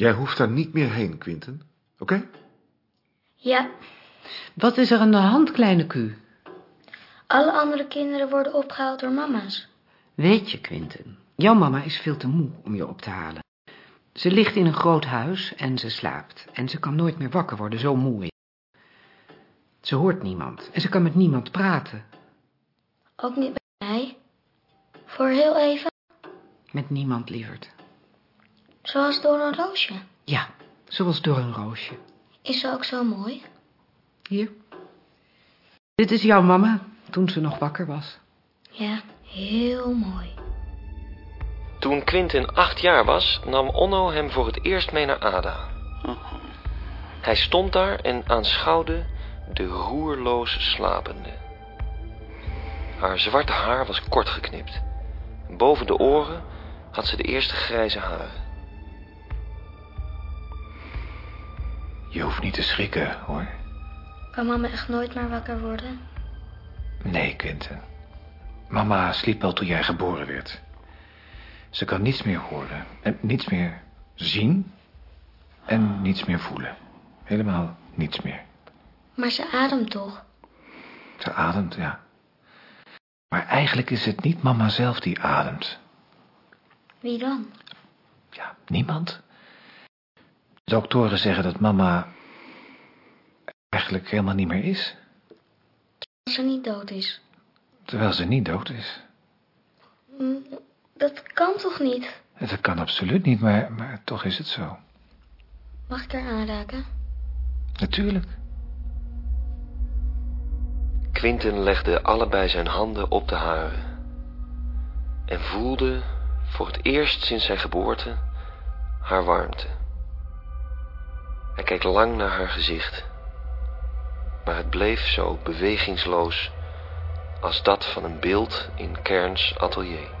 Jij hoeft daar niet meer heen, Quinten. Oké? Ja, Wat is er aan de hand, kleine Q? alle andere kinderen worden opgehaald door mama's. Weet je, Quinten, jouw mama is veel te moe om je op te halen. Ze ligt in een groot huis en ze slaapt. En ze kan nooit meer wakker worden, zo moe is ze. Ze hoort niemand en ze kan met niemand praten. Ook niet bij mij. Voor heel even, Met niemand, lieverd. Zoals door een roosje. Ja, zoals door een roosje. Is ze ook zo mooi? Hier. Dit is jouw mama, toen ze nog wakker was. Ja, heel mooi. Toen Quinten acht jaar was, nam Onno hem voor het eerst mee naar Ada. Hij stond daar en aanschouwde de roerloos slapende. Haar zwarte haar was kort geknipt. Boven de oren had ze de eerste grijze haren. Je hoeft niet te schrikken, hoor. Kan mama echt nooit meer wakker worden? Nee, Quinten. Mama sliep al toen jij geboren werd. Ze kan niets meer horen. En niets meer zien. En niets meer voelen. Helemaal niets meer. Maar ze ademt toch? Ze ademt, ja. Maar eigenlijk is het niet mama zelf die ademt. Wie dan? Ja, niemand. Doktoren zeggen dat mama eigenlijk helemaal niet meer is. Als ze niet dood is. Terwijl ze niet dood is. Mm, Dat kan toch niet? Dat kan absoluut niet, maar, maar toch is het zo. Mag ik haar aanraken? Natuurlijk. Quinten legde allebei zijn handen op de hare en voelde voor het eerst sinds zijn geboorte haar warmte. Hij keek lang naar haar gezicht, maar het bleef zo bewegingsloos als dat van een beeld in Kerns atelier.